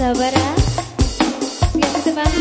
sabar ya. Kasih semangat.